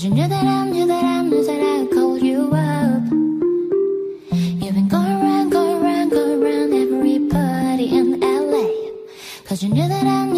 Cause you knew that I knew that I knew that I called call you up. You've been going around, going around, going around every party in LA Cause you knew that I